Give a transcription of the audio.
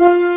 Bye.